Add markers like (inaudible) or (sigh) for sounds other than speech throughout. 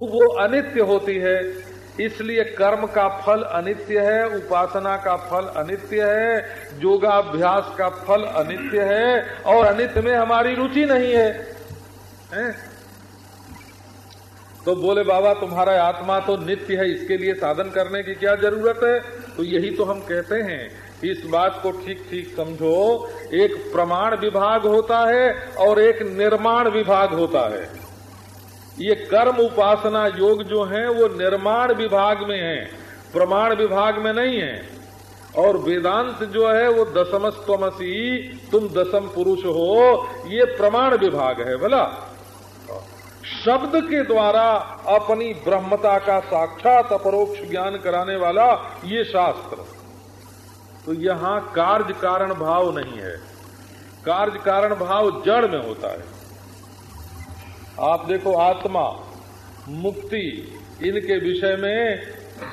वो अनित्य होती है। इसलिए कर्म का फल अनित्य है उपासना का फल अनित्य है योगाभ्यास का फल अनित्य है और अनित्य में हमारी रुचि नहीं है, है? तो बोले बाबा तुम्हारा आत्मा तो नित्य है इसके लिए साधन करने की क्या ज़रूरत है? तो यही तो हम कहते हैं इस बात को ठीक ठीक समझो। एक प्रमाण विभाग होता है और एक निर्माण विभाग होता है। ये कर्म उपासना योग जो है, वो निर्माण विभाग में है, प्रमाण विभाग में नहीं है। और वेदांत जो है, वो दसमस्तमसी तुम दसम पुरुष हो, ये प्रमाण विभाग है बोला शब्द के द्वारा अपनी ब्रह्मता का साक्षात अपरोक्ष ज्ञान कराने वाला ये शास्त्र। तो यहाँ कार्य कारण भाव नहीं है। कार्य कारण भाव जड़ में होता है। आप देखो आत्मा, मुक्ति, इनके विषय में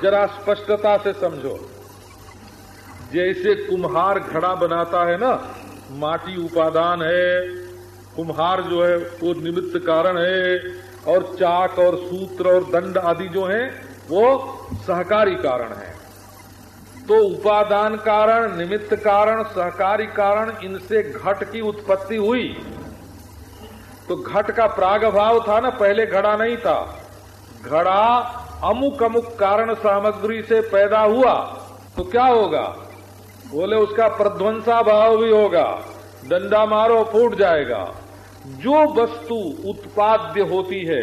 जरा स्पष्टता से समझो। जैसे कुम्हार घड़ा बनाता है ना, माटी उपादान है, कुम्हार जो है वो निमित्त कारण है, और चाक और सूत्र और दंड आदि जो है, वो सहकारी कारण है। तो उपादान कारण, निमित्त कारण, सहकारी कारण, इनसे घट की उत्पत्ति हुई। तो घट का प्राग भाव था ना पहले घड़ा नहीं था। घड़ा अमुक अमुक कारण सामग्री से पैदा हुआ तो क्या होगा? बोले उसका प्रध्वंसा भाव भी होगा डंडा मारो फूट जाएगा। जो वस्तु उत्पाद्य होती है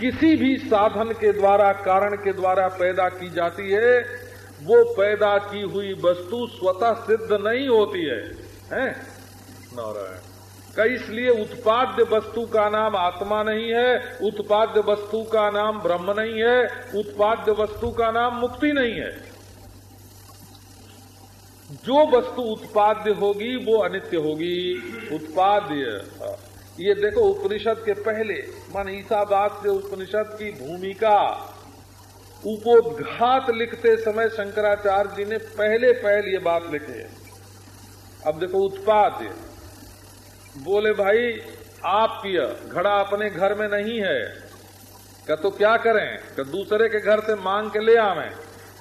किसी भी साधन के द्वारा कारण के द्वारा पैदा की जाती है वो पैदा की हुई वस्तु स्वतः सिद्ध नहीं होती है, हैं? नारायण। इसलिए उत्पाद्य वस्तु का नाम आत्मा नहीं है, उत्पाद्य वस्तु का नाम ब्रह्म नहीं है, उत्पाद्य वस्तु का नाम मुक्ति नहीं है। जो वस्तु उत्पाद्य होगी, वो अनित्य होगी। उत्पाद्य ये देखो उपनिषद के पहले, मन ईसाबाद से उपनिषद की भूमिका। उपोदघात लिखते समय शंकराचार्य जी ने पहले पहल ये बात लिखी है। अब देखो उत्पाद्य। बोले, भाई, आप पिय, घड़ा अपने घर में नहीं है। का तो क्या करें? का दूसरे के घर से मांग के ले आवे।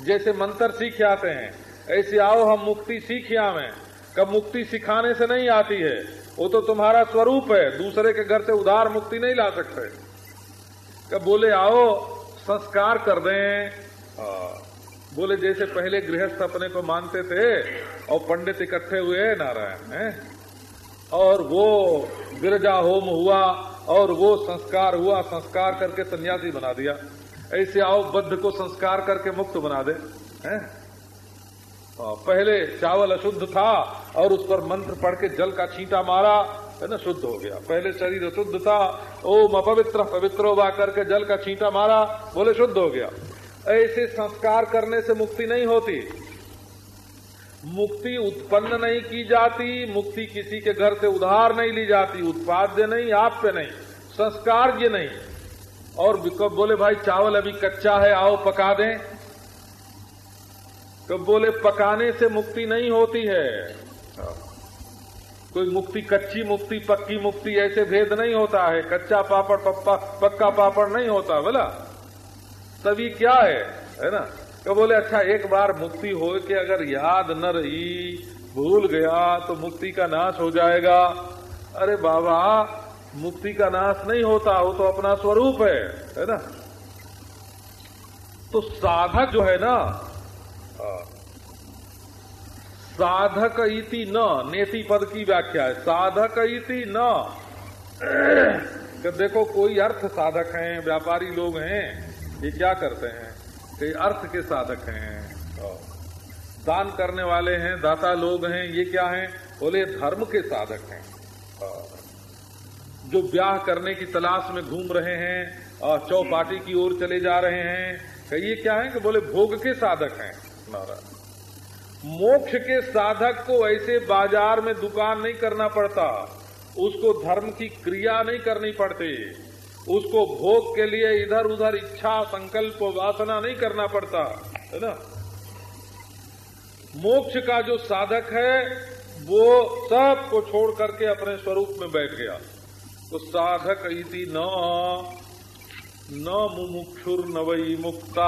जैसे मंत्र सीख आते हैं, ऐसे आओ, हम मुक्ति सीख आवे। कब मुक्ति सिखाने से नहीं आती है। वो तो तुम्हारा स्वरूप है, दूसरे के घर से उधार मुक्ति नहीं ला सकते। कब बोले, आओ, संस्कार कर दें। बोले, जैसे पहले गृहस्थ अपने को मानते थे, और पंडित इकट्ठे हुए नारायण, है? और वो गिरजा होम हुआ और वो संस्कार हुआ, संस्कार करके सन्यासी बना दिया। ऐसे आओ, बद्ध को संस्कार करके मुक्त बना दे हैं, पहले चावल अशुद्ध था और उस पर मंत्र पढ़ के जल का छींटा मारा, है ना, शुद्ध हो गया। पहले शरीर अशुद्ध था, ओम अपवित्र, पवित्र वा करके जल का छींटा मारा, बोले शुद्ध हो गया। ऐसे संस्कार करने से मुक्ति नहीं होती। मुक्ति उत्पन्न नहीं की जाती, मुक्ति किसी के घर से उधार नहीं ली जाती, उत्पाद्य नहीं, आप पे नहीं, संस्कार ये नहीं। और कब बोले, भाई, चावल अभी कच्चा है, आओ पका दें। कब बोले, पकाने से मुक्ति नहीं होती है। कोई मुक्ति, कच्ची मुक्ति, पक्की मुक्ति, ऐसे भेद नहीं होता है। कच्चा पापड़ पप्पा पक्का पापड़ नहीं होता, बोला। तभी क्या है है ना? तो बोले अच्छा एक बार मुक्ति हो के अगर याद न रही, भूल गया तो मुक्ति का नाश हो जाएगा। अरे बाबा, मुक्ति का नाश नहीं होता, वो तो अपना स्वरूप है है ना? तो साधक जो है ना साधक इति न, नेति पद की व्याख्या है, साधक इति न। (clears throat) देखो, कोई अर्थ साधक हैं, व्यापारी लोग हैं, ये क्या करते हैं? कई अर्थ के साधक हैं। दान करने वाले हैं, दाता लोग हैं, ये क्या हैं? बोले, धर्म के साधक हैं। जो ब्याह करने की तलाश में घूम रहे हैं और चौपाटी की ओर चले जा रहे हैं ये क्या है कि बोले, भोग के साधक हैं। मोक्ष के साधक को ऐसे बाज़ार में दुकान नहीं करना पड़ता। उसको धर्म की क्रिया नहीं करनी पड़ती। उसको भोग के लिए इधर उधर इच्छा संकल्प वासना नहीं करना पड़ता है ना मोक्ष का जो साधक है वो सबको छोड़ करके अपने स्वरूप में बैठ गया तो साधक इति न न मुमुक्षुर न वही मुक्ता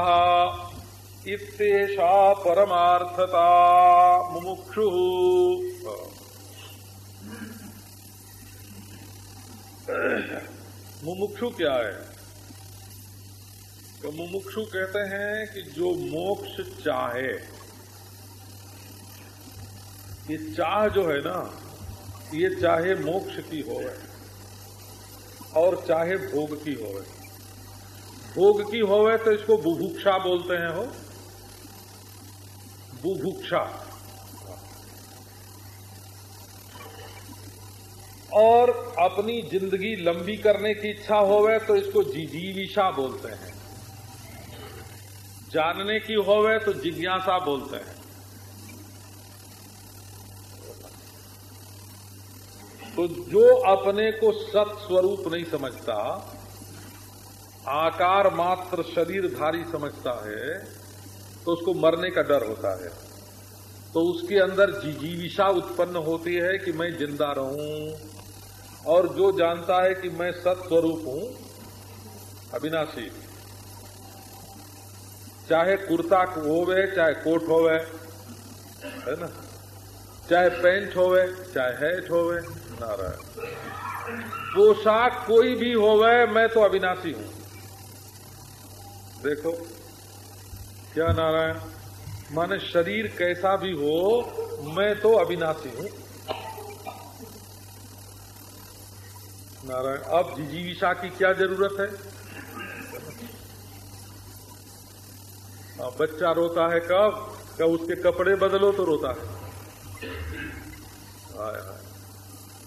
इतेषा परमार्थता मुमुक्षु मुमुक्षु क्या है? तो मुमुक्षु कहते हैं कि जो मोक्ष चाहे, ये चाह जो है ना, ये चाहे मोक्ष की हो और चाहे भोग की हो भोग की होवे तो इसको बुभुक्षा बोलते हैं हो बुभुक्षा। और अपनी ज़िंदगी लंबी करने की इच्छा होवे तो इसको जिजीविषा बोलते हैं। जानने की होवे तो जिज्ञासा बोलते हैं। तो जो अपने को सत स्वरूप नहीं समझता, आकार मात्र शरीरधारी समझता है तो उसको मरने का डर होता है। तो उसके अंदर जीविषा उत्पन्न होती है कि मैं ज़िंदा रहूँ और जो जानता है कि मैं सत्स्वरूप हूँ, अविनाशी। चाहे कुर्ता होवे, चाहे कोट होवे, है ना? चाहे पैंट होवे, चाहे हैट होवे, नारायण। पोशाक कोई भी होवे, मैं तो अविनाशी हूँ। देखो, क्या नारायण? माने शरीर कैसा भी हो, मैं तो अविनाशी हूँ। नारायण, अब जिजीविषा की क्या ज़रूरत है? बच्चा रोता है कब? कब उसके कपड़े बदलो तो रोता है।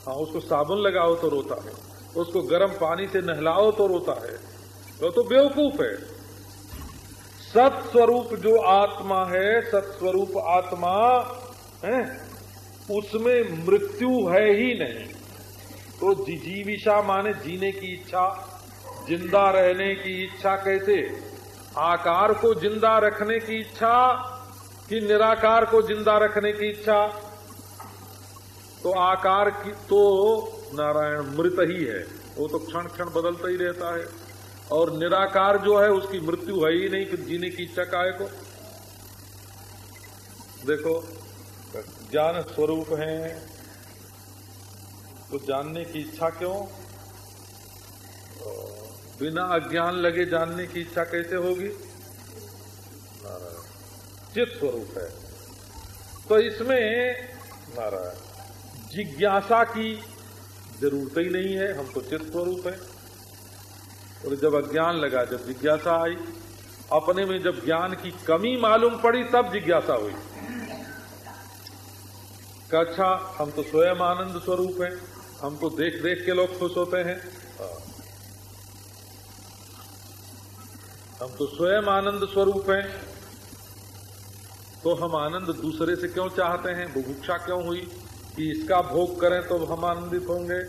हाँ उसको साबुन लगाओ तो रोता है। उसको गर्म पानी से नहलाओ तो रोता है। तो तो बेवकूफ़ है। सत्स्वरूप जो आत्मा है, सत्स्वरूप आत्मा, है, उसमें मृत्यु है ही नहीं। तो जीविषा माने जीने की इच्छा, ज़िंदा रहने की इच्छा कैसे? आकार को ज़िंदा रखने की इच्छा कि निराकार को ज़िंदा रखने की इच्छा? तो आकार की तो नारायण मृत ही है। वो तो क्षण क्षण बदलता ही रहता है। और निराकार जो है, उसकी मृत्यु है ही नहीं कि जीने की इच्छा काय को? देखो, ज्ञान स्वरूप है। तो जानने की इच्छा क्यों? बिना अज्ञान लगे जानने की इच्छा कैसे होगी? चित स्वरूप है। तो इसमें नारायण, जिज्ञासा की ज़रूरत ही नहीं है, हम तो चित स्वरूप है। और जब अज्ञान लगा, जब जिज्ञासा आई, अपने में जब ज्ञान की कमी मालूम पड़ी, तब जिज्ञासा हुई। अच्छा हम तो स्वयं आनंद स्वरूप हैं। हमको देख देख के लोग खुश होते हैं। हम तो स्वयं आनंद स्वरूप हैं। तो हम आनंद दूसरे से क्यों चाहते हैं? बुभुक्षा क्यों हुई? कि इसका भोग करें तो हम आनंदित होंगे।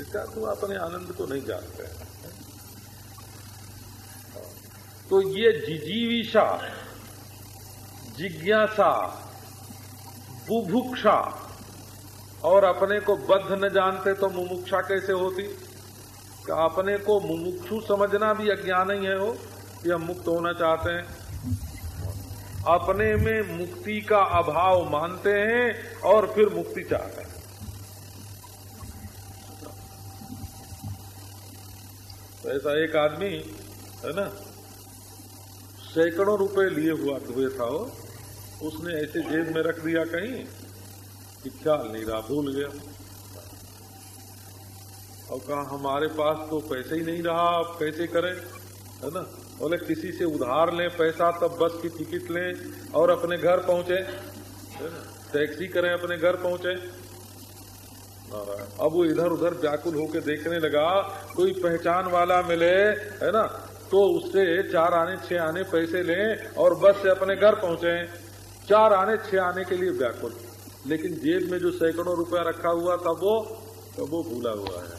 इसका तो अपने आनंद को नहीं जानते हैं। तो ये जिजीविषा, जिज्ञासा, बुभुक्षा और अपने को बद्ध न जानते तो मुमुक्षा कैसे होती? का अपने को मुमुक्षु समझना भी अज्ञान ही है हो कि हम मुक्त होना चाहते हैं? अपने में मुक्ति का अभाव मानते हैं और फिर मुक्ति चाहते हैं। तो ऐसा एक आदमी, है ना, सैकड़ों रुपए लिए हुआ हुए था वो, उसने ऐसे जेब में रख दिया कहीं नहीं रहा भूल गया और कहा, हमारे पास तो पैसे ही नहीं रहा अब कैसे करें? है ना? बोले, किसी से उधार लें, पैसा तब बस की टिकट लें और अपने घर पहुँचे। टैक्सी करें, अपने घर पहुँचे। अब वो इधर उधर व्याकुल होकर देखने लगा, कोई पहचान वाला मिले, है ना? तो उससे चार आने, छह आने पैसे लें और बस से अपने घर पहुँचे। चार आने, छह आने के लिए व्याकुल। लेकिन जेब में जो सैकड़ों रुपया रखा हुआ तब वो तब वो भूला हुआ है।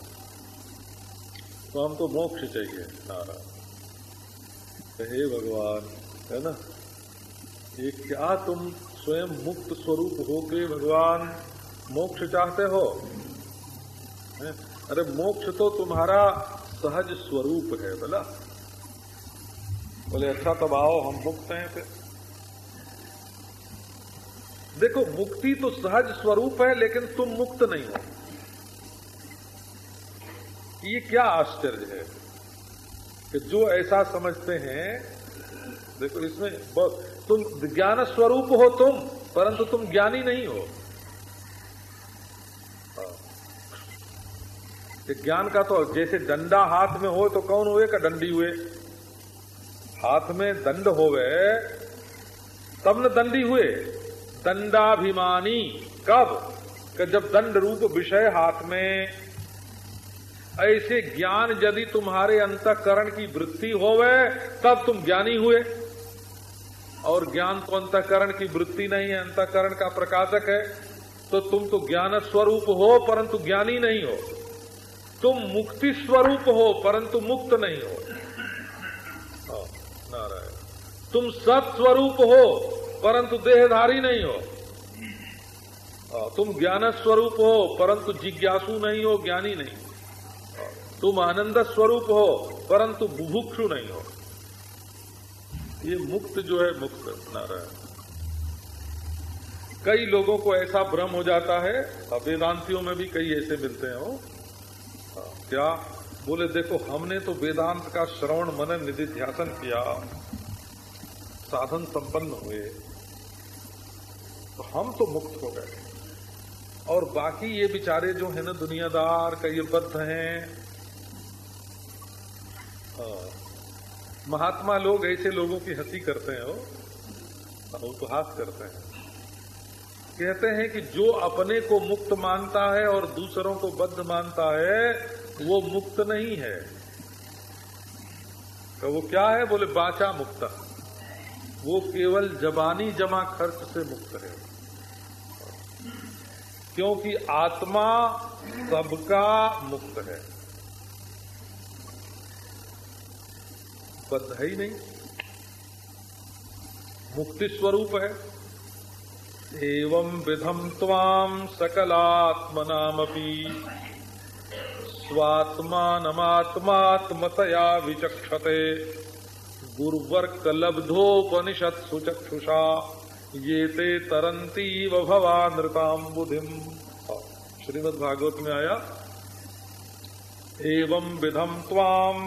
तो हमको मोक्ष चाहिए नारायण हे भगवान, है ना? ये क्या तुम स्वयं मुक्त स्वरूप हो के भगवान मोक्ष चाहते है? अरे मोक्ष तो तुम्हारा सहज स्वरूप है बोला बोले अच्छा तब आओ, हम मुक्त हैं फिर। देखो, मुक्ति तो सहज स्वरूप है, लेकिन तुम मुक्त नहीं हो। ये क्या आश्चर्य है कि जो ऐसा समझते हैं, देखो इसमें तुम ज्ञान स्वरूप हो तुम, परंतु तुम ज्ञानी नहीं हो। हाँ। ज्ञान का तो जैसे डंडा हाथ में हो तो कौन हुए का डंडी हुए? हाथ में दंड हो होवे, तब न दंडी हुए। दंडाभिमानी। कब? कि जब दंड रूप विषय हाथ में। ऐसे ज्ञान यदि तुम्हारे अंतकरण की वृत्ति होवे तब तुम ज्ञानी हुए। और ज्ञान तो अंतकरण की वृत्ति नहीं है अंतकरण का प्रकाशक है। तो तुम तो ज्ञान स्वरूप हो परंतु ज्ञानी नहीं हो। तुम मुक्ति स्वरूप हो परंतु मुक्त नहीं हो। हाँ, नारायण। तुम सत्स्वरूप हो परंतु देहधारी नहीं हो। तुम ज्ञान स्वरूप हो परंतु जिज्ञासु नहीं हो ज्ञानी नहीं तुम आनंद स्वरूप हो परंतु बुभुक्षु नहीं हो। ये मुक्त जो है मुक्त नारायण। कई लोगों को ऐसा भ्रम हो जाता है वेदांतियों में भी कई ऐसे मिलते हैं हाँ, क्या बोले देखो हमने तो वेदांत का श्रवण मनन निधि ध्यान किया साधन संपन्न हुए। तो हम तो मुक्त हो गए और बाकी ये बेचारे जो है ना दुनियादार कई बद्ध हैं। हाँ, महात्मा लोग ऐसे लोगों की हँसी करते हैं वो उपहास करते हैं। कहते हैं कि जो अपने को मुक्त मानता है और दूसरों को बद्ध मानता है वो मुक्त नहीं है। तो वो क्या है? बोले बाचा मुक्त। वो केवल जबानी जमा खर्च से मुक्त है। क्योंकि आत्मा सबका मुक्त है। बद्ध है ही नहीं। मुक्ति स्वरूप है। एवं विधम ताम सकलात्मनामपि। स्वात्मात्मात्मतया विचक्षते। लब्धोपनिषद सुचक्षुषा ये ते तरंती भवानृताम बुधिम श्रीमद भागवत में आया, एवं विधम ताम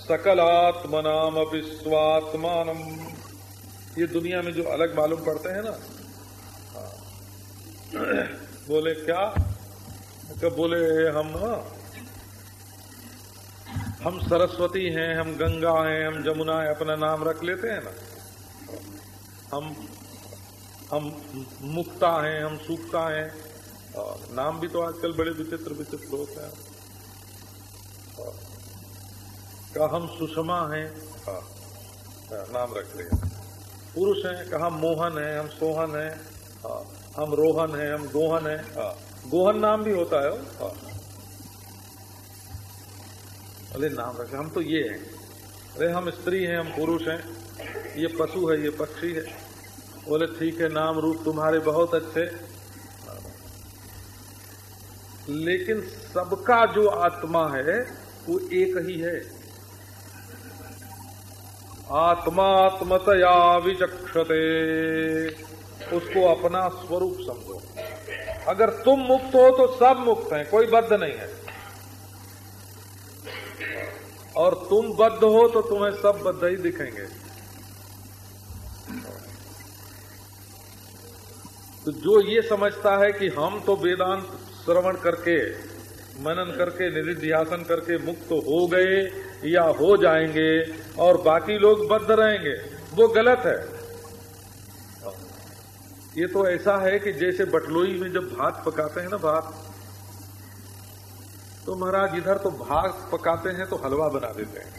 सकलात्मनाम स्वात्मान। ये दुनिया में जो अलग मालूम पड़ते हैं ना हाँ। बोले क्या? कब बोले, हम हम सरस्वती हैं, हम गंगा हैं, हम जमुना है, अपना नाम रख लेते हैं ना। हम हम मुक्ता हैं हम सूखता हैं। नाम भी तो आजकल बड़े विचित्र विचित्र होते हैं। कहा हम सुषमा हैं हाँ, हाँ नाम रख लिया। पुरुष हैं कहा मोहन है हम सोहन है। हाँ, हम रोहन है हम गोहन है। गोहन नाम भी होता हाँ। अरे नाम रखे हम तो ये हैं। अरे हम स्त्री हैं हम पुरुष हैं। ये पशु है ये पक्षी है। बोले, ठीक है, नाम रूप तुम्हारे बहुत अच्छे। लेकिन सबका जो आत्मा है, वो एक ही है। आत्मात्मतया विचक्षते। उसको अपना स्वरूप समझो। अगर तुम मुक्त हो तो सब मुक्त हैं, कोई बद्ध नहीं है। और तुम बद्ध हो तो तुम्हें सब बद्ध ही दिखेंगे। तो जो ये समझता है कि हम तो वेदांत श्रवण करके, मनन करके, निधिध्यासन करके मुक्त हो गए या हो जाएँगे और बाकी लोग बद्ध रहेंगे, वो गलत है। ये तो ऐसा है कि जैसे बटलोई में जब भात पकाते हैं ना भात तो महाराज इधर तो भात पकाते हैं तो हलवा बना देते हैं।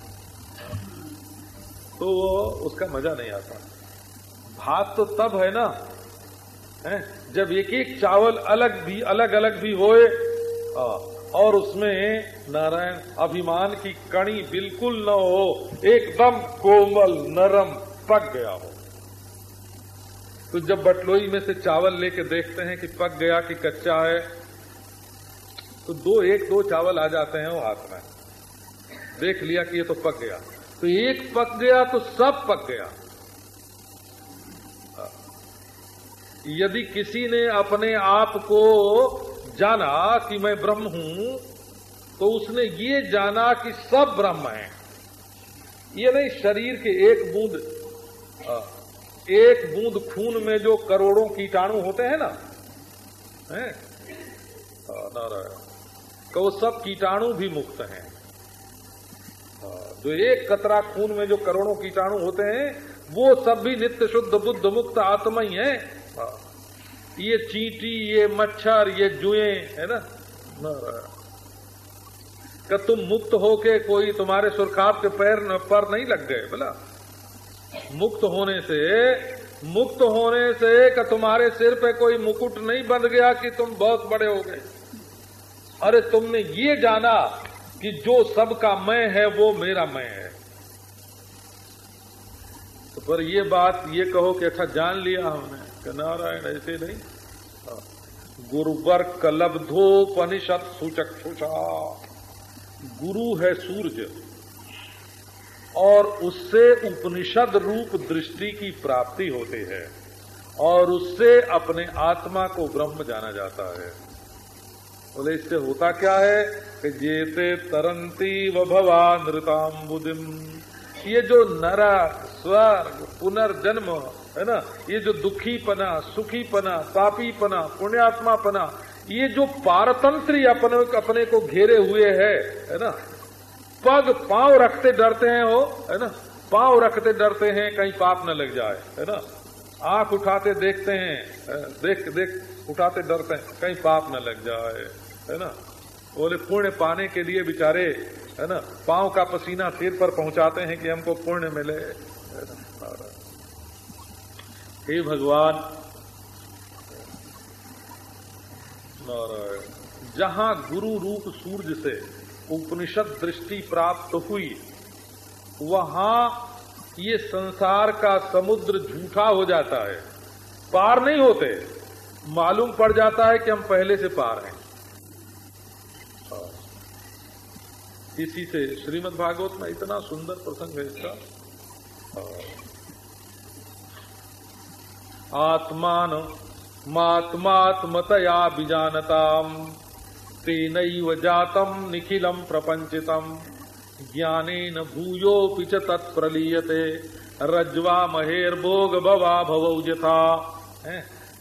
तो वो, उसका मज़ा नहीं आता। भात तो तब है ना है? जब एक एक चावल अलग भी, अलग अलग भी होए और उसमें नारायण अभिमान की कणी बिल्कुल न हो, एकदम कोमल, नरम, पक गया हो। तो जब बटलोई में से चावल लेके देखते हैं कि पक गया कि कच्चा है तो दो, एक, दो चावल आ जाते हैं वो हाथ में। देख लिया कि ये तो पक गया। तो एक पक गया तो सब पक गया। यदि किसी ने अपने आप को जाना कि मैं ब्रह्म हूँ तो उसने ये जाना कि सब ब्रह्म है। ये नहीं, शरीर के एक बूंद एक बूंद खून में जो करोड़ों कीटाणु होते हैं ना, हैं? नारायण तो वो सब कीटाणु भी मुक्त हैं। जो एक कतरा खून में जो करोड़ों कीटाणु होते हैं, वो सब भी नित्य शुद्ध बुद्ध मुक्त आत्मा ही है। ये चींटी, ये मच्छर, ये जुए, है ना? कि तुम मुक्त होके कोई तुम्हारे सुरखाब के पैर पर नहीं लग गए बोला मुक्त होने से, मुक्त होने से कि तुम्हारे सिर पे कोई मुकुट नहीं बन गया कि तुम बहुत बड़े हो गए? अरे तुमने ये जाना कि जो सबका मैं है, वो मेरा मैं है। तो पर ये बात ये कहो कि अच्छा जान लिया हमने। नारायण ऐसे नहीं। हाँ। गुरुवर कलब्धोपनिषद सुचक्षुषा गुरु है सूर्य। और उससे उपनिषद रूप दृष्टि की प्राप्ति होती है। और उससे अपने आत्मा को ब्रह्म जाना जाता है। बोले, इससे होता क्या है? कि जेते तरंती व भवा नृताम ये जो नरा, स्वर्ग, पुनर्जन्म है ना? ये जो दुखी पना सुखी पना पापी पना पुण्यात्मा पना ये जो पारतंत्री अपने अपने को घेरे हुए है है ना? पग पाँव रखते डरते हैं वो, है ना? पाँव रखते डरते हैं, कहीं पाप न लग जाए, है ना? आँख उठाते देखते हैं देख देख, उठाते डरते हैं, कहीं पाप न लग जाए, है ना? बोले, पुण्य पाने के लिए बेचारे, है ना? पाँव का पसीना सिर पर पहुंचाते हैं कि हमको पुण्य मिले, हे भगवान। जहाँ गुरु रूप सूर्य से उपनिषद दृष्टि प्राप्त हुई, वहाँ ये संसार का समुद्र झूठा हो जाता है। पार नहीं होते। मालूम पड़ जाता है कि हम पहले से पार हैं। इसी से श्रीमद् भागवत में इतना सुंदर प्रसंग है इसका। आत्मान मात्मात्मतया बीजानताम तेन जातम निखिलम प्रपंचितम ज्ञानेन भूयोपि च तत्प्रलीयते। रज्वा महेर्भोग भवा भवौजथा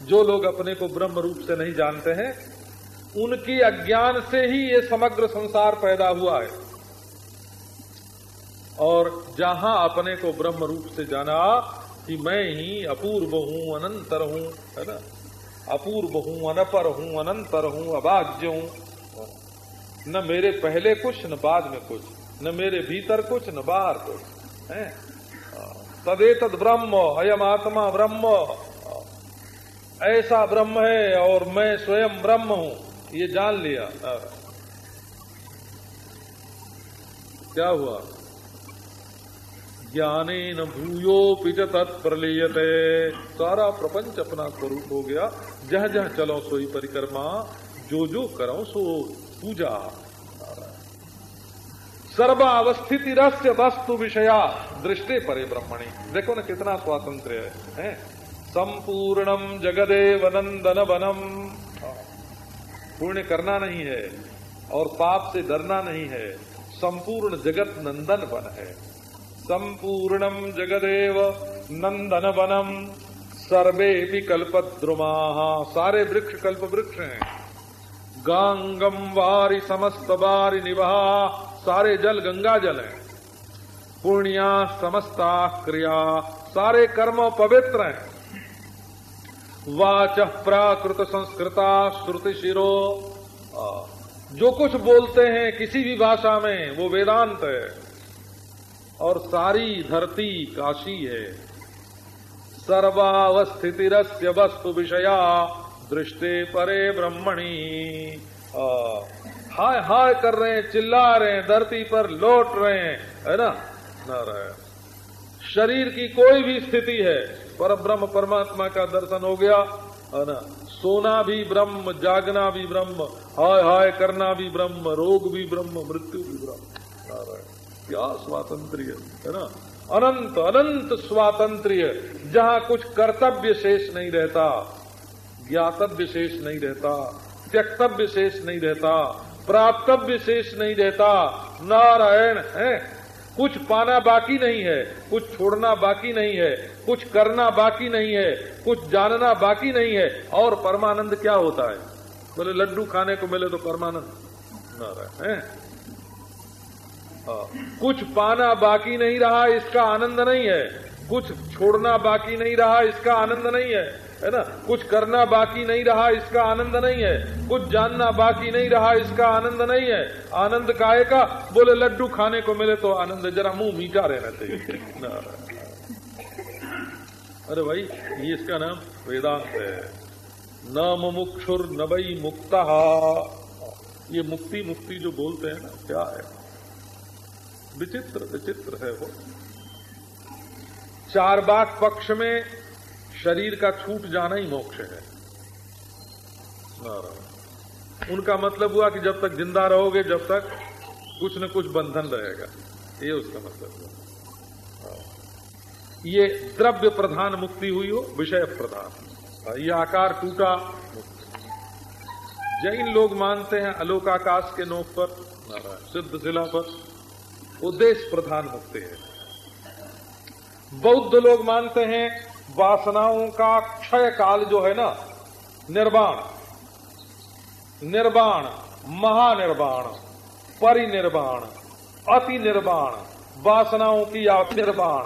जो लोग अपने को ब्रह्म रूप से नहीं जानते हैं, उनकी अज्ञान से ही ये समग्र संसार पैदा हुआ है। और जहाँ अपने को ब्रह्म रूप से जाना कि मैं ही अपूर्व हूँ, अनंतर हूँ, है ना? अपूर्व हूँ, अनपर हूँ, अनंतर हूँ अभाग्य हूँ। न मेरे पहले कुछ, न बाद में कुछ। न मेरे भीतर कुछ, न बाहर कुछ। है? तदे तद ब्रह्म, अयम आत्मा ब्रह्म। ऐसा ब्रह्म है और मैं स्वयं ब्रह्म हूँ। ये जान लिया। क्या हुआ? ज्ञाने न भूयो पिच तत्प्रलीयते सारा प्रपंच अपना स्वरूप हो गया। जह जह चलो सोई परिक्रमा जो जो करो सो पूजा। सर्वावस्थिति रस्य वस्तु विषया दृष्टि परे ब्रह्मणी। देखो ना कितना स्वातंत्र है, संपूर्णम जगदेव नंदन वनम पुण्य करना नहीं है और पाप से डरना नहीं है। संपूर्ण जगत नंदन वन है। संपूर्णम जगदेव नंदन वनम सर्वे भी कल्पद्रुमा। सारे वृक्ष कल्प वृक्ष हैं। गंगम वारी समस्त बारी निभा सारे जल गंगा जल है। पुण्या समस्ता क्रिया। सारे कर्म पवित्र हैं। वाच प्राकृत संस्कृता श्रुति शिरो। जो कुछ बोलते हैं किसी भी भाषा में, वो वेदांत है। और सारी धरती काशी है। सर्वावस्थितिरस्य वस्तु विषया दृष्टि परे ब्रह्मणी। हाय हाय कर रहे हैं, चिल्ला रहे हैं, धरती पर लौट रहे हैं, है ना? नारायण, शरीर की कोई भी स्थिति है, पर ब्रह्म परमात्मा का दर्शन हो गया, है ना? सोना भी ब्रह्म, जागना भी ब्रह्म, हाय हाय करना भी ब्रह्म, रोग भी ब्रह्म, मृत्यु भी ब्रह्म। नारायण। क्या स्वातंत्र्य, है ना? अनंत अनंत स्वातंत्र्य, जहाँ कुछ कर्तव्य शेष नहीं रहता, ज्ञातव्य शेष नहीं रहता, त्यक्तव्य शेष नहीं रहता, प्राप्तव्य शेष नहीं रहता। नारायण है। कुछ पाना बाकी नहीं है, कुछ छोड़ना बाकी नहीं है, कुछ करना बाकी नहीं है, कुछ जानना बाकी नहीं है। और परमानंद क्या होता है? बोले, लड्डू खाने को मिले तो परमानंद। नारायण हाँ। कुछ पाना बाकी नहीं रहा, इसका आनंद नहीं है। कुछ छोड़ना बाकी नहीं रहा, इसका आनंद नहीं है। है ना? कुछ करना बाकी नहीं रहा, इसका आनंद नहीं है। कुछ जानना बाकी नहीं रहा, इसका आनंद नहीं है। आनंद काय का? बोले, लड्डू खाने को मिले तो आनंद, जरा मुँह मीठा रहना चाहिए अरे भाई, ये इसका नाम वेदांत है। न मुमुक्षुर न वही मुक्ता। ये मुक्ति मुक्ति जो बोलते हैं ना, क्या है? विचित्र विचित्र है वो। चार बाग पक्ष में शरीर का छूट जाना ही मोक्ष है। उनका मतलब हुआ कि जब तक ज़िंदा रहोगे, जब तक कुछ न कुछ बंधन रहेगा। ये उसका मतलब हुआ। ये द्रव्य प्रधान मुक्ति हुई हो, विषय प्रधान। ये आकार टूटा। जैन लोग मानते हैं अलोकाकाश के नोक पर सिद्ध जिला पर। उद्देश्य प्रधान मुक्ति है। बौद्ध लोग मानते हैं, वासनाओं का क्षय काल जो है ना, निर्वाण। निर्वाण, महानिर्वाण, परिनिर्वाण अति निर्वाण वासनाओं की निर्वाण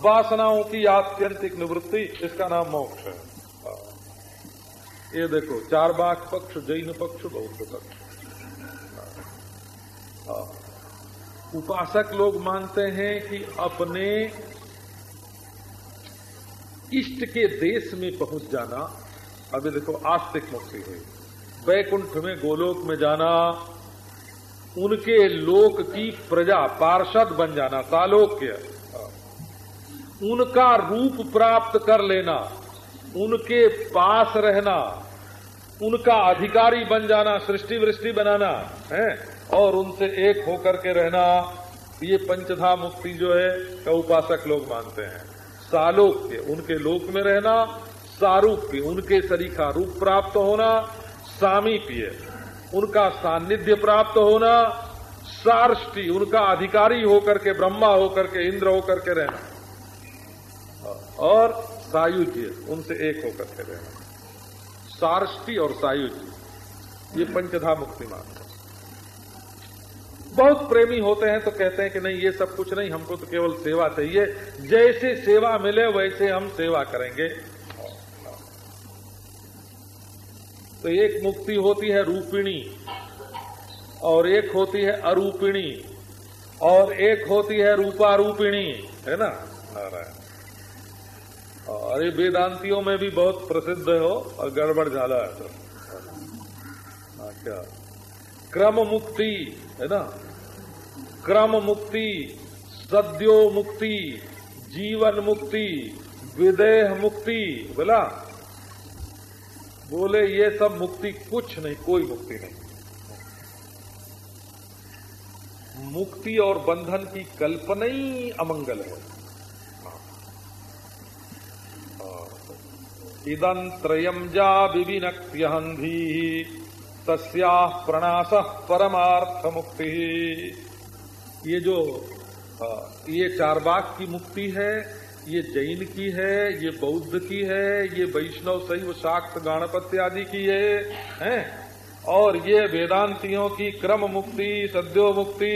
वासनाओं की आत्यंतिक निवृत्ति, इसका नाम मोक्ष है। ये देखो, चार बाग पक्ष, जैन पक्ष, बौद्ध पक्ष। उपासक लोग मानते हैं कि अपने इष्ट के देश में पहुँच जाना, अभी देखो आस्तिक मुक्ति है। वैकुंठ में, गोलोक में जाना, उनके लोक की प्रजा पार्षद बन जाना सालोक्य उनका रूप प्राप्त कर लेना, उनके पास रहना, उनका अधिकारी बन जाना, सृष्टि वृष्टि बनाना, है? और उनसे एक होकर के रहना, ये पंचधा मुक्ति जो है, का उपासक लोग मानते हैं। सालोक्य, उनके लोक में रहना, सारूप्य, उनके सरीखा रूप प्राप्त होना, सामीप्य, उनका सान्निध्य प्राप्त होना, सार्ष्टि, उनका अधिकारी होकर के, ब्रह्मा होकर के, इंद्र होकर के रहना। और सायुज्य, उनसे एक होकर के रहना। सार्ष्टि और सायुज्य, ये पंचधा मुक्ति मात्र बहुत प्रेमी होते हैं तो कहते हैं कि नहीं, ये सब कुछ नहीं, हमको तो केवल सेवा चाहिए। जैसे सेवा मिले, वैसे हम सेवा करेंगे। तो एक मुक्ति होती है रूपिणी, और एक होती है अरूपिणी, और एक होती है रूपारूपिणी, है ना? नारायण। ये वेदांतियों में भी बहुत प्रसिद्ध हो और गड़बड़ झाला है तो। क्या? क्रम मुक्ति, है ना? क्रम मुक्ति सद्यो मुक्ति जीवन मुक्ति विदेह मुक्ति बोला? बोले, ये सब मुक्ति कुछ नहीं, कोई मुक्ति नहीं। मुक्ति और बंधन की कल्पना ही अमंगल है। इदं त्रयम जा विविनक्त्यहंधी तस्या प्रणाश परमार्थ मुक्ति ये जो ये चारबाग की मुक्ति है, ये जैन की है, ये बौद्ध की है, ये वैष्णव शैव शाक्त गणपत्य आदि की है, हैं? और ये वेदांतियों की क्रम मुक्ति, सद्यो मुक्ति,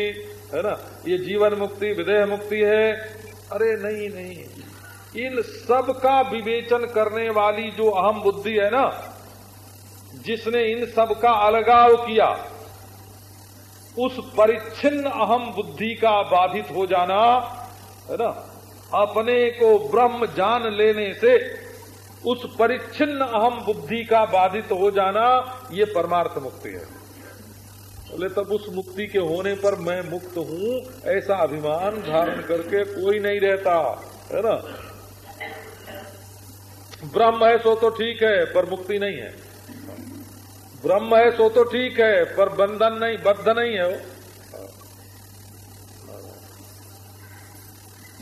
है ना? ये जीवन मुक्ति, विदेह मुक्ति है। अरे नहीं नहीं। इन सब का विवेचन करने वाली जो अहम बुद्धि है ना, जिसने इन सब का अलगाव किया उस परिच्छिन्न अहम बुद्धि का बाधित हो जाना, है ना? अपने को ब्रह्म जान लेने से उस परिच्छिन्न अहम बुद्धि का बाधित हो जाना, ये परमार्थ मुक्ति है। बोले, तब उस मुक्ति के होने पर मैं मुक्त हूँ, ऐसा अभिमान धारण करके कोई नहीं रहता, है ना? ब्रह्म है सो तो ठीक है, पर मुक्ति नहीं है। ब्रह्म है सो तो ठीक है, पर बंधन नहीं, बद्ध नहीं है वो।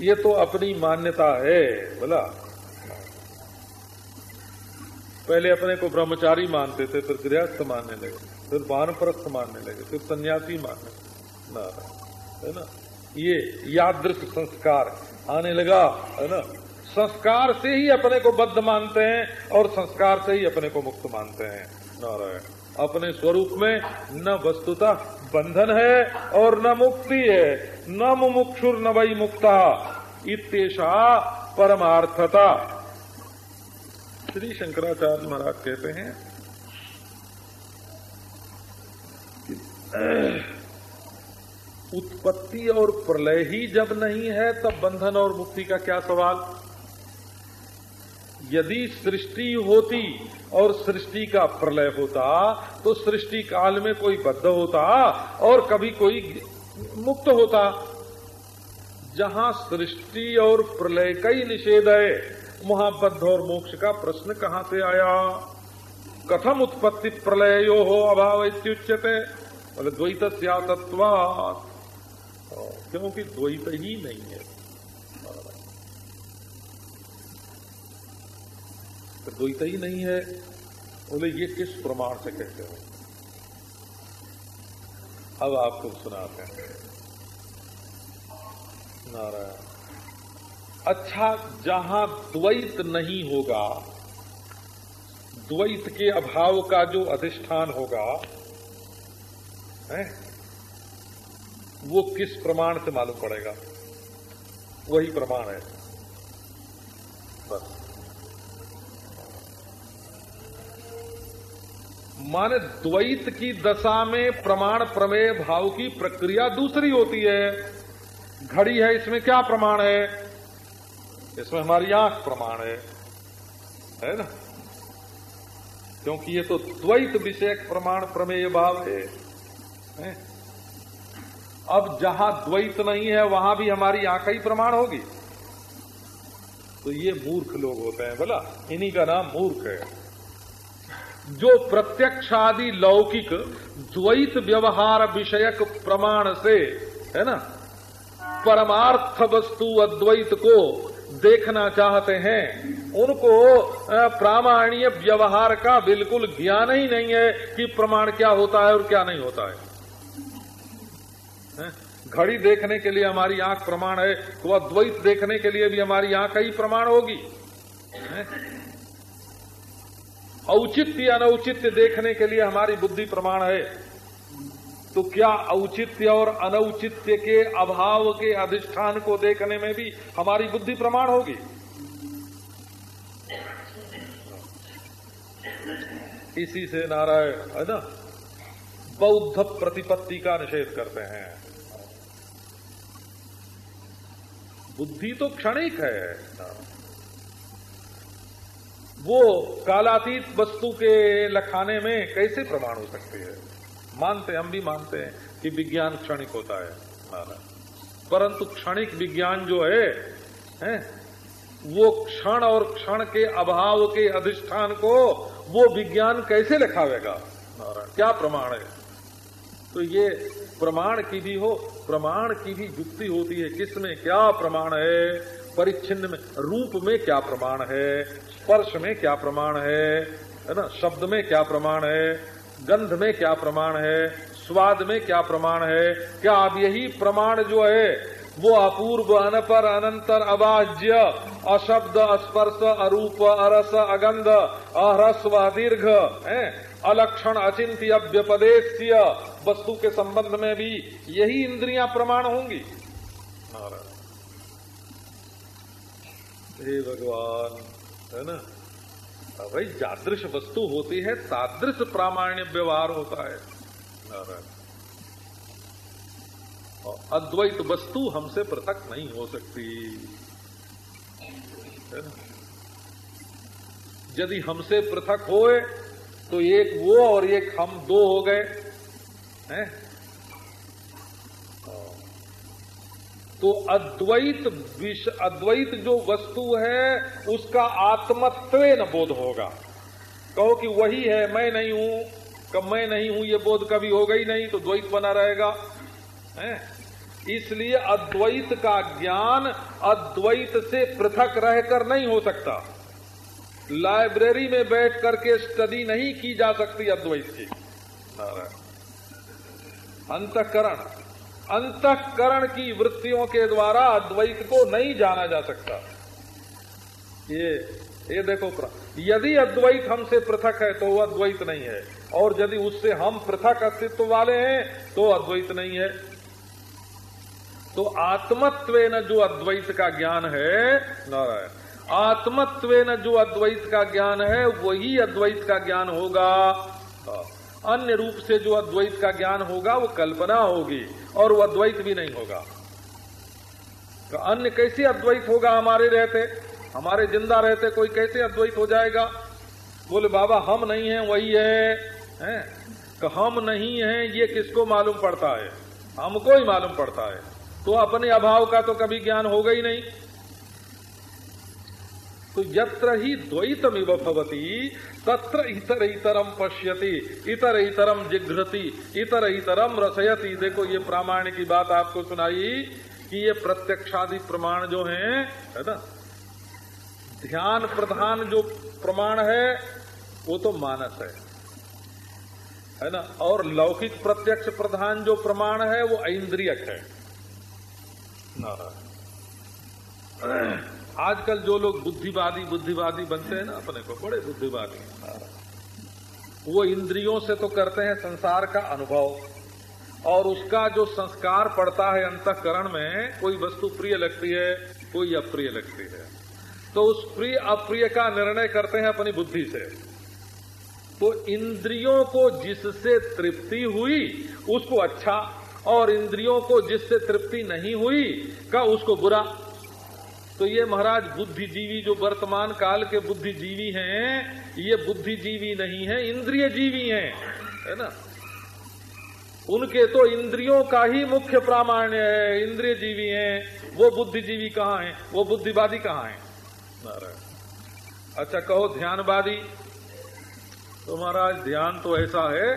ये तो अपनी मान्यता है, बोला। पहले अपने को ब्रह्मचारी मानते थे, फिर गृहस्थ मानने लगे, फिर वानप्रस्थ मानने लगे, फिर सन्यासी मानने ना, है ना? ये यादृश संस्कार आने लगा, है ना? संस्कार से ही अपने को बद्ध मानते हैं, और संस्कार से ही अपने को मुक्त मानते हैं। नारायण अपने स्वरूप में न वस्तुता बंधन है और न मुक्ति है। न मुमुक्षुर न वही मुक्ता। इतेशा परमार्थता। श्री शंकराचार्य महाराज कहते हैं (clears throat) उत्पत्ति और प्रलय ही जब नहीं है, तब बंधन और मुक्ति का क्या सवाल? यदि सृष्टि होती और सृष्टि का प्रलय होता तो सृष्टि काल में कोई बद्ध होता और कभी कोई मुक्त होता। जहाँ सृष्टि और प्रलय का ही निषेध है, वहाँ बद्ध और मोक्ष का प्रश्न कहाँ से आया? कथम उत्पत्ति प्रलय यो हो अभाव इत्युच्यते। बोले द्वैत तत्वात क्योंकि द्वैत ही नहीं है। द्वैत ही नहीं है। बोले ये किस प्रमाण से कहते हो? अब आपको सुनाते हैं। नारायण। अच्छा जहाँ द्वैत नहीं होगा, द्वैत के अभाव का जो अधिष्ठान होगा, है, वो किस प्रमाण से मालूम पड़ेगा? वही प्रमाण है। बस। माने द्वैत की दशा में प्रमाण प्रमेय भाव की प्रक्रिया दूसरी होती है। घड़ी है इसमें क्या प्रमाण है? इसमें हमारी आँख प्रमाण है। है ना? क्योंकि ये तो द्वैत विषयक प्रमाण प्रमेय भाव है, है? अब जहाँ द्वैत नहीं है वहाँ भी हमारी आँख ही प्रमाण होगी। तो ये मूर्ख लोग होते हैं बोला इन्हीं का नाम मूर्ख है। जो प्रत्यक्षादि लौकिक द्वैत व्यवहार विषयक प्रमाण से, है ना? परमार्थ वस्तु अद्वैत को देखना चाहते हैं, उनको प्रामाणीय व्यवहार का बिल्कुल ज्ञान ही नहीं है कि प्रमाण क्या होता है और क्या नहीं होता है। घड़ी देखने के लिए हमारी आँख प्रमाण है तो अद्वैत देखने के लिए भी हमारी आँख ही प्रमाण होगी। औचित्य अनौचित्य देखने के लिए हमारी बुद्धि प्रमाण है। तो क्या औचित्य और अनौचित्य के अभाव के अधिष्ठान को देखने में भी हमारी बुद्धि प्रमाण होगी? इसी से नारायण, है ना? बौद्ध प्रतिपत्ति का निषेध करते हैं। बुद्धि तो क्षणिक है। वो कालातीत वस्तु के लखाने में कैसे प्रमाण हो सकते है? मानते हम भी मानते हैं कि विज्ञान क्षणिक होता है परंतु क्षणिक विज्ञान जो है, है वो क्षण और क्षण के अभाव के अधिष्ठान को वो विज्ञान कैसे लिखावेगा क्या प्रमाण है? तो ये प्रमाण की भी हो प्रमाण की भी युक्ति होती है किसमें क्या प्रमाण है? परिच्छिन्न में, रूप में क्या प्रमाण है? स्पर्श में क्या प्रमाण है? है ना? शब्द में क्या प्रमाण है? गंध में क्या प्रमाण है? स्वाद में क्या प्रमाण है? क्या अब यही प्रमाण जो है, वो अपूर्व, अनपर, अनंतर अबाज्य अशब्द स्पर्श अरूप, अरस, अगंध अह्रस्व दीर्घ, है? अलक्षण, अचिंत्य व्यपदेश वस्तु के संबंध में भी यही इंद्रियाँ प्रमाण होंगी। हे भगवान, है ना? भाई, जादृश वस्तु होती है तादृश प्रामाण्य व्यवहार होता है। और अद्वैत वस्तु हमसे पृथक नहीं हो सकती। है यदि हमसे पृथक होए तो एक वो और एक हम दो हो गए, हैं? तो अद्वैत विष, अद्वैत जो वस्तु है, उसका आत्मत्व न बोध होगा। कहो कि वही है, मैं नहीं हूँ, कब मैं नहीं हूँ, ये बोध कभी होगा ही नहीं तो द्वैत बना रहेगा। है? इसलिए अद्वैत का ज्ञान अद्वैत से पृथक रहकर नहीं हो सकता। लाइब्रेरी में बैठ करके स्टडी नहीं की जा सकती अद्वैत की। अंतकरण। अंतकरण की वृत्तियों के द्वारा अद्वैत को नहीं जाना जा सकता। ये ये देखो यदि अद्वैत हमसे पृथक है तो वह अद्वैत नहीं है। और यदि उससे हम पृथक अस्तित्व वाले हैं तो अद्वैत नहीं है। तो आत्मत्व जो अद्वैत का ज्ञान है, नारायण आत्मत्व जो अद्वैत का ज्ञान है, वही अद्वैत का ज्ञान होगा। अन्य रूप से जो अद्वैत का ज्ञान होगा वो कल्पना होगी और वो अद्वैत भी नहीं होगा। तो अन्य कैसे अद्वैत होगा हमारे रहते? हमारे ज़िंदा रहते कोई कैसे अद्वैत हो जाएगा? बोले बाबा हम नहीं है वही है, है? तो हम नहीं है ये किसको मालूम पड़ता है? हमको ही मालूम पड़ता है। तो अपने अभाव का तो कभी ज्ञान होगा ही नहीं। तो यत्र ही द्वैतमिव भवती, तत्र इतर इतरम पश्यति इतर इतरम जिघ्रति इतर इतरम रसयति देखो, ये प्रामाण्य की बात आपको सुनाई कि ये प्रत्यक्षादि प्रमाण जो हैं, है ना? ध्यान प्रधान जो प्रमाण है, वो तो मानस है। है ना? और लौकिक प्रत्यक्ष प्रधान जो प्रमाण है, वो इंद्रियक है। आजकल जो लोग बुद्धिवादी बुद्धिवादी बनते हैं ना, अपने को बड़े बुद्धिवादी वो इंद्रियों से तो करते हैं संसार का अनुभव। और उसका जो संस्कार पड़ता है अंतकरण में, कोई वस्तु प्रिय लगती है, कोई अप्रिय लगती है। तो उस प्रिय, अप्रिय का निर्णय करते हैं अपनी बुद्धि से। तो इंद्रियों को जिससे तृप्ति हुई, उसको अच्छा और इंद्रियों को जिससे तृप्ति नहीं हुई, का उसको बुरा तो ये महाराज बुद्धिजीवी जो वर्तमान काल के बुद्धिजीवी हैं, ये बुद्धिजीवी नहीं है इंद्रिय जीवी हैं, है ना? उनके तो इंद्रियों का ही मुख्य प्रामाण्य है इंद्रिय जीवी हैं। वो बुद्धिजीवी कहाँ हैं? वो बुद्धिवादी कहाँ हैं? अच्छा कहो ध्यानवादी। तो महाराज, ध्यान तो ऐसा है।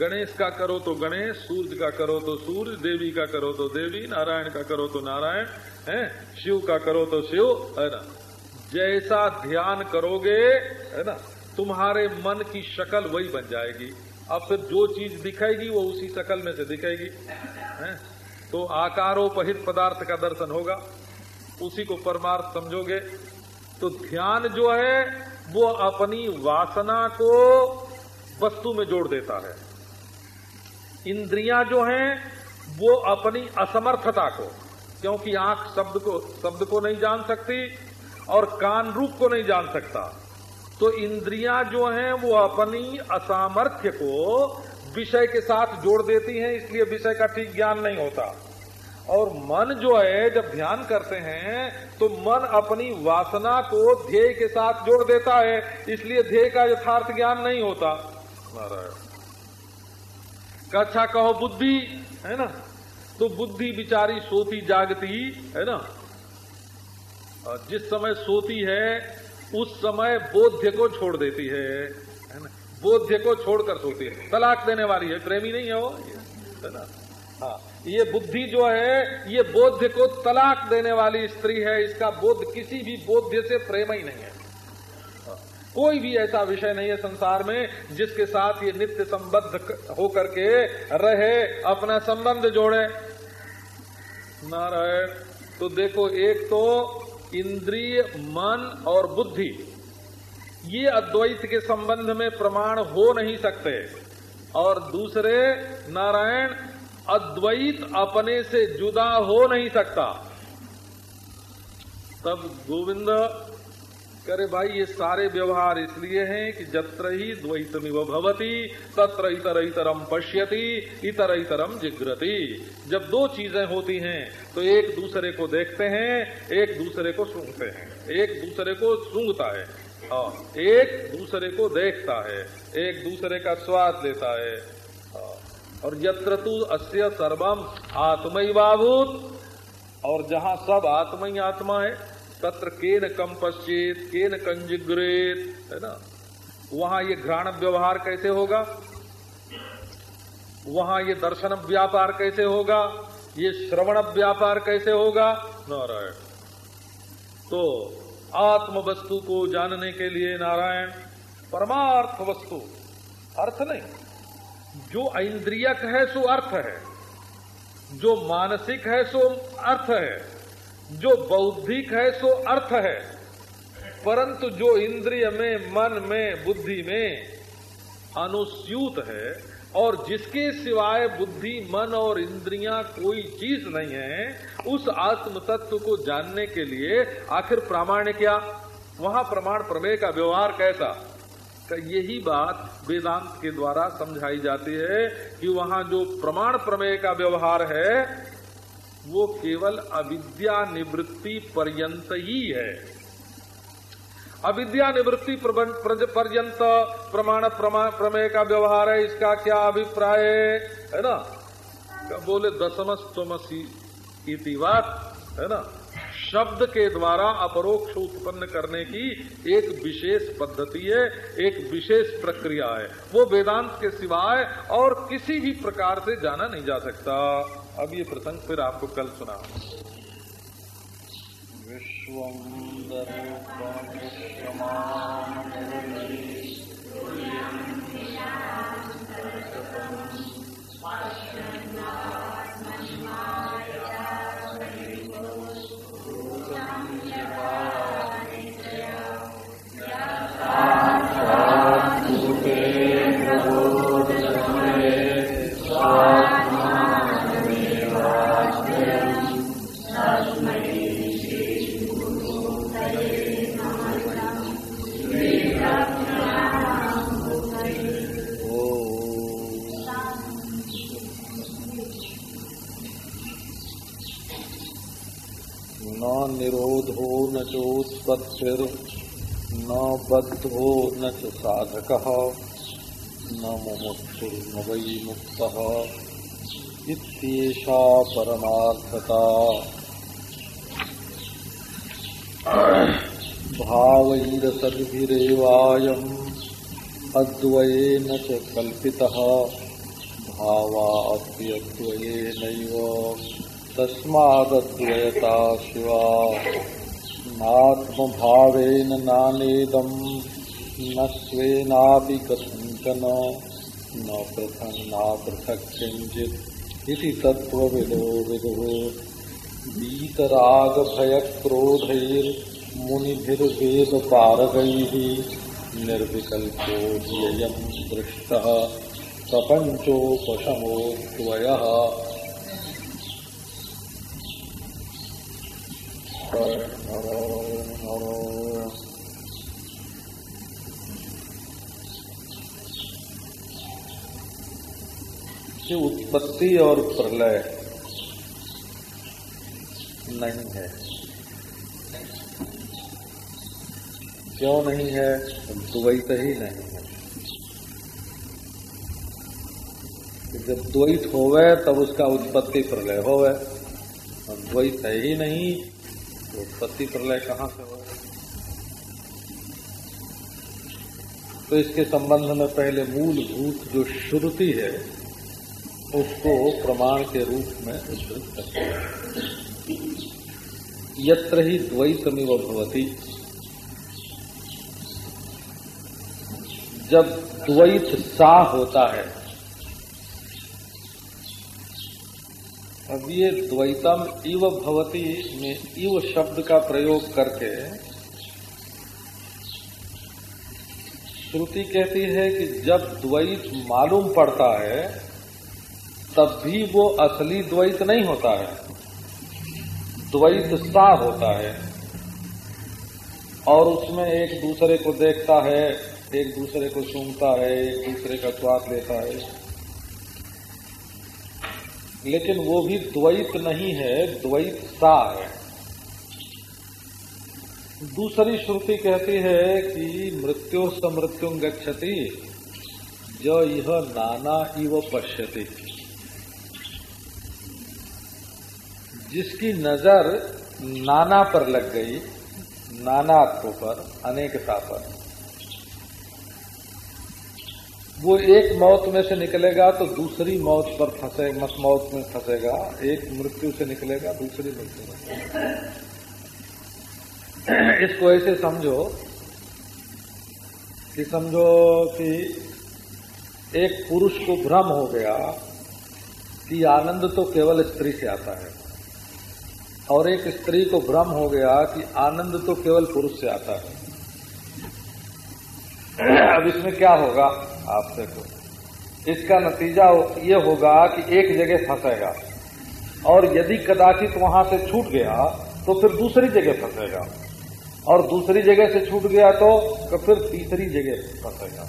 गणेश का करो तो गणेश सूर्य का करो तो सूर्य देवी का करो तो देवी, नारायण का करो तो नारायण, है? शिव का करो तो शिव, है ना? जैसा ध्यान करोगे, है ना? तुम्हारे मन की शक्ल वही बन जाएगी। अब फिर जो चीज़ दिखेगी, वो उसी शक्ल में से दिखेगी, है? तो आकारोपहित पदार्थ का दर्शन होगा। उसी को परमार्थ समझोगे। तो ध्यान जो है, वो अपनी वासना को वस्तु में जोड़ देता है। इंद्रियाँ जो हैं, वो अपनी असमर्थता को, क्योंकि आँख शब्द को शब्द को नहीं जान सकती और कान रूप को नहीं जान सकता। तो इंद्रियाँ जो हैं, वो अपनी असामर्थ्य को विषय के साथ जोड़ देती हैं, इसलिए विषय का ठीक ज्ञान नहीं होता। और मन जो है, जब ध्यान करते हैं तो मन अपनी वासना को ध्येय के साथ जोड़ देता है, इसलिए ध्येय का यथार्थ ज्ञान नहीं होता। नारायण। अच्छा कहो बुद्धि, है ना? तो बुद्धि बिचारी सोती जागती, है ना? और जिस समय सोती है, उस समय बोध्य को छोड़ देती है है ना? बोध्य को छोड़कर सोती है। तलाक देने वाली है, प्रेमी नहीं है वो, है ना? हाँ ये बुद्धि जो है, ये बोध्य को तलाक देने वाली स्त्री है, इसका बोध किसी भी बोध्य से प्रेम ही नहीं है। कोई भी ऐसा विषय नहीं है संसार में जिसके साथ ये नित्य संबद्ध होकर के रहे, अपना संबंध जोड़े। नारायण तो देखो, एक तो इंद्रिय, मन और बुद्धि, ये अद्वैत के संबंध में प्रमाण हो नहीं सकते। और दूसरे, नारायण, अद्वैत अपने से जुदा हो नहीं सकता। तब गोविंद करे भाई, ये सारे व्यवहार इसलिए हैं कि जत्र ही द्वैतमिव भवती, तत्र इतर इतरम पश्यति इतर इतरम जिग्रति जब दो चीज़ें होती हैं तो एक दूसरे को देखते हैं, एक दूसरे को सूंघते हैं। एक दूसरे को सूंघता है और एक दूसरे को देखता है, एक दूसरे का स्वाद लेता है और यत्र तू अस्य सर्वम आत्मय और जहाँ सब आत्मा ही आत्मा है तत्र केन कम पश्चित केन कंजिग्रेत है ना? वहाँ ये घ्राण व्यवहार कैसे होगा? वहाँ ये दर्शन व्यापार कैसे होगा? ये श्रवण व्यापार कैसे होगा? नारायण। तो आत्म वस्तु को जानने के लिए नारायण, परमार्थ वस्तु, अर्थ नहीं। जो इंद्रियक है सो अर्थ है, जो मानसिक है सो अर्थ है। जो बौद्धिक है, सो अर्थ है। परंतु जो इंद्रिय में, मन में, बुद्धि में अनुस्यूत है, और जिसके सिवाय बुद्धि, मन और इंद्रियाँ कोई चीज़ नहीं है, उस आत्म तत्व को जानने के लिए आखिर प्रामाण्य क्या? वहाँ प्रमाण प्रमेय का व्यवहार कैसा? यही बात वेदांत के द्वारा समझाई जाती है कि वहाँ जो प्रमाण प्रमेय का व्यवहार है वो केवल अविद्या निवृत्ति पर्यंत ही है। अविद्या निवृत्ति पर्यंत प्रमाण प्रमेय का व्यवहार है, इसका क्या अभिप्राय है? ना? बोले, दशमस्तमसी इति बात है ना? शब्द के द्वारा अपरोक्ष उत्पन्न करने की एक विशेष पद्धति है, एक विशेष प्रक्रिया है। वो वेदांत के सिवाय और किसी भी प्रकार से जाना नहीं जा सकता। अब ये प्रसंग फिर आपको कल सुना विश्व चोत्पत्तिर न बद्धो न च साधक न मुमुक्षुर्न वै मुक्त इत्येषा परमार्थता भावैरसद्भिरेवायम् अद्वयेन च कल्पितः भावा अप्यद्वयेनैव तस्मादद्वयता शिवा नात्मभावेन नानेदम् न स्वेनापि कथञ्चन न पृथङ् नापृथक् किञ्चित् इति तत्त्वविदो विदुः। वीतरागभयक्रोधैर्मुनिभिर्वेदपारगैः निर्विकल्पो ध्येयम् दृष्टः। प्रपञ्चोपशमोऽद्वयः कि उत्पत्ति और प्रलय नहीं है। क्यों नहीं है? द्वैत ही नहीं है। जब द्वैत होवे, तब उसका उत्पत्ति प्रलय होवे। द्वैत है ही नहीं तो उत्पत्ति प्रलय कहाँ से हो तो इसके संबंध में पहले मूलभूत जो श्रुति है, उसको प्रमाण के रूप में उद्धृत करते हैं यत्र ही द्वैतमिव भवती। जब द्वैत सा होता है अब ये द्वैतम इव भवती में इव शब्द का प्रयोग करके श्रुति कहती है कि जब द्वैत मालूम पड़ता है, तब भी वो असली द्वैत नहीं होता है। द्वैत सा होता है। और उसमें एक दूसरे को देखता है, एक दूसरे को सूंघता है, एक दूसरे का स्वाद लेता है। लेकिन वो भी द्वैत नहीं है, द्वैत सा है। दूसरी श्रुति कहती है कि मृत्यु समृत्यु गच्छति, जो यह नाना इव पश्यति। जिसकी नज़र नाना पर लग गई, नानात्व पर, अनेकता पर वो एक मौत में से निकलेगा तो दूसरी मौत पर फंसे, मत मौत में फंसेगा। एक मृत्यु से निकलेगा, दूसरी मृत्यु में इसको ऐसे समझो कि समझो कि एक पुरुष को भ्रम हो गया कि आनंद तो केवल स्त्री से आता है और एक स्त्री को भ्रम हो गया कि आनंद तो केवल पुरुष से आता है। अब इसमें क्या होगा? आप देखो। इसका नतीजा ये होगा कि एक जगह फंसेगा और यदि कदाचित वहाँ से छूट गया तो फिर दूसरी जगह फंसेगा। और दूसरी जगह से छूट गया तो, तो फिर तीसरी जगह फंसेगा।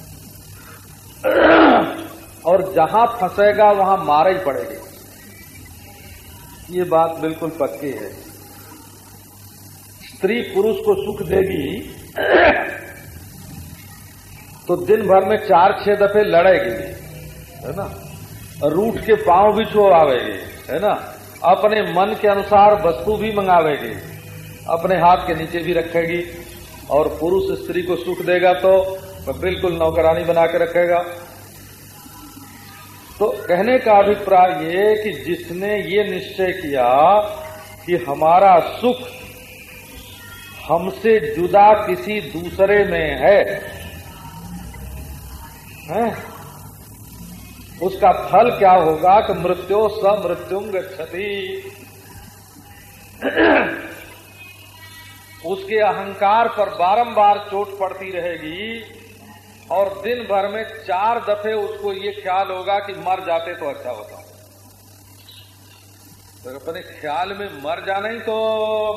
और जहाँ फंसेगा वहाँ मारा ही पड़ेगी। ये बात बिल्कुल पक्की है। स्त्री पुरुष को सुख देगी तो दिन भर में चार छह दफे लड़ेगी, है ना? रूठ के पाँव भी छोड़ावेगी है ना? अपने मन के अनुसार वस्तु भी मंगावेगी, अपने हाथ के नीचे भी रखेगी, और पुरुष स्त्री को सुख देगा तो बिल्कुल नौकरानी बना के रखेगा। तो कहने का अभिप्राय ये कि जिसने ये निश्चय किया कि हमारा सुख हमसे जुदा किसी दूसरे में है है। उसका फल क्या होगा कि मृत्यु स मृत्यु गति उसके अहंकार पर बारंबार चोट पड़ती रहेगी और दिन भर में चार दफे उसको ये ख्याल होगा कि मर जाते तो अच्छा होता। तो अपने ख्याल में मर जाना ही तो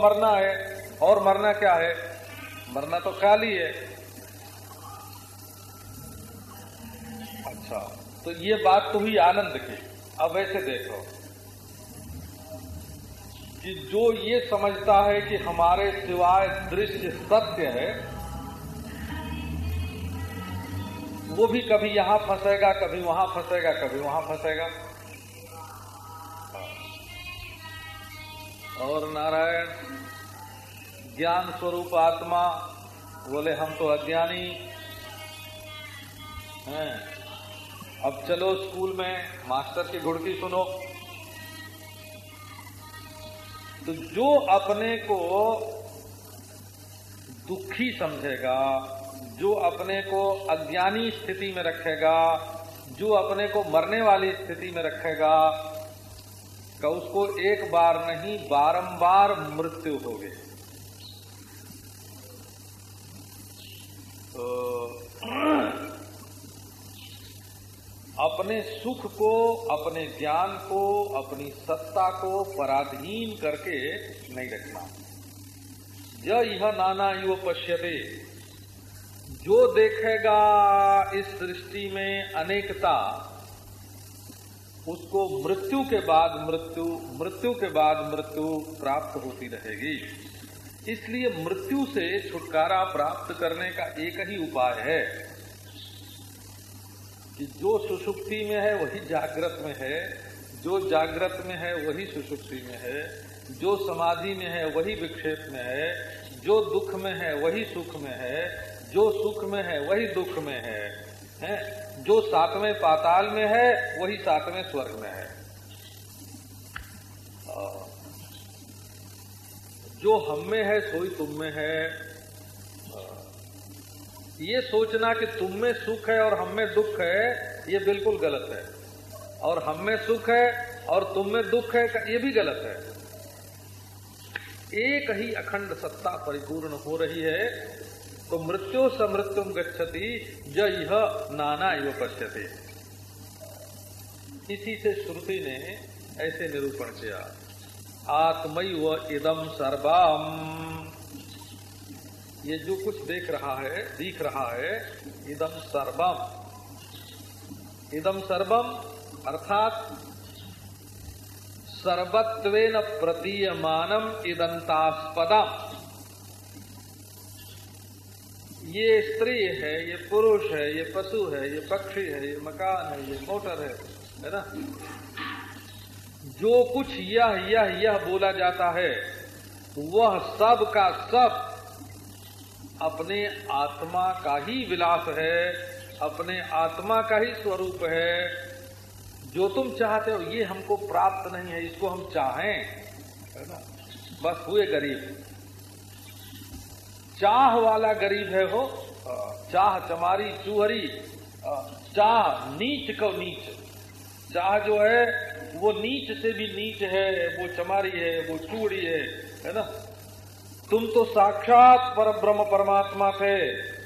मरना है। और मरना क्या है? मरना तो ख्याल ही है अच्छा तो ये बात तो हुई आनंद की। अब ऐसे देखो कि जो ये समझता है कि हमारे सिवाय दृश्य सत्य है, वो भी कभी यहाँ फंसेगा, कभी वहाँ फंसेगा, कभी वहाँ फंसेगा। और नारायण, ज्ञान स्वरूप आत्मा, बोले हम तो अज्ञानी हैं। अब चलो स्कूल में मास्टर की घुड़की सुनो। तो जो अपने को दुखी समझेगा, जो अपने को अज्ञानी स्थिति में रखेगा, जो अपने को मरने वाली स्थिति में रखेगा का उसको एक बार नहीं, बारंबार मृत्यु होगी। अपने सुख को, अपने ज्ञान को, अपनी सत्ता को पराधीन करके नहीं रखना। यह नाना युव पश्यते। जो देखेगा इस सृष्टि में अनेकता, उसको मृत्यु के बाद मृत्यु मृत्यु के बाद मृत्यु प्राप्त होती रहेगी। इसलिए मृत्यु से छुटकारा प्राप्त करने का एक ही उपाय है। कि जो सुसुप्ति में है वही जागृत में है। जो जागृत में है वही सुसुप्ति में है। जो समाधि में है वही विक्षेप में है। जो दुख में है वही सुख में है। जो सुख में है वही दुख में है, है? जो सातवें पाताल में है वही सातवें स्वर्ग में है। जो हम में है सोई तुम में है। ये सोचना कि तुम में सुख है और हम में दुख है, ये बिल्कुल गलत है। और हम में सुख है और तुम में दुख है, ये भी गलत है। एक ही अखंड सत्ता परिपूर्ण हो रही है तो मृत्यु समृत्यु गच्छति ज यह नाना युव पश्यते। इसी से श्रुति ने ऐसे निरूपण किया आत्मय इदम सर्वम। ये जो कुछ देख रहा है, दिख रहा है इदम सर्वम। इदम सर्वम, अर्थात सर्वत्वेन प्रतीयमानम इदंतास्पदम ये स्त्री है, ये पुरुष है, ये पशु है, ये पक्षी है, ये मकान है, ये मोटर है है ना? जो कुछ यह यह यह बोला जाता है, वह सब का सब अपने आत्मा का ही विलास है, अपने आत्मा का ही स्वरूप है। जो तुम चाहते हो, ये हमको प्राप्त नहीं है, इसको हम चाहें, है ना? बस हुए गरीब। चाह वाला गरीब है वो। चाह चमारी चूहरी। चाह नीच को नीच। चाह जो है, वो नीच से भी नीच है, वो चमारी है, वो चूड़ी है है ना? तुम तो साक्षात पर ब्रह्म परमात्मा थे।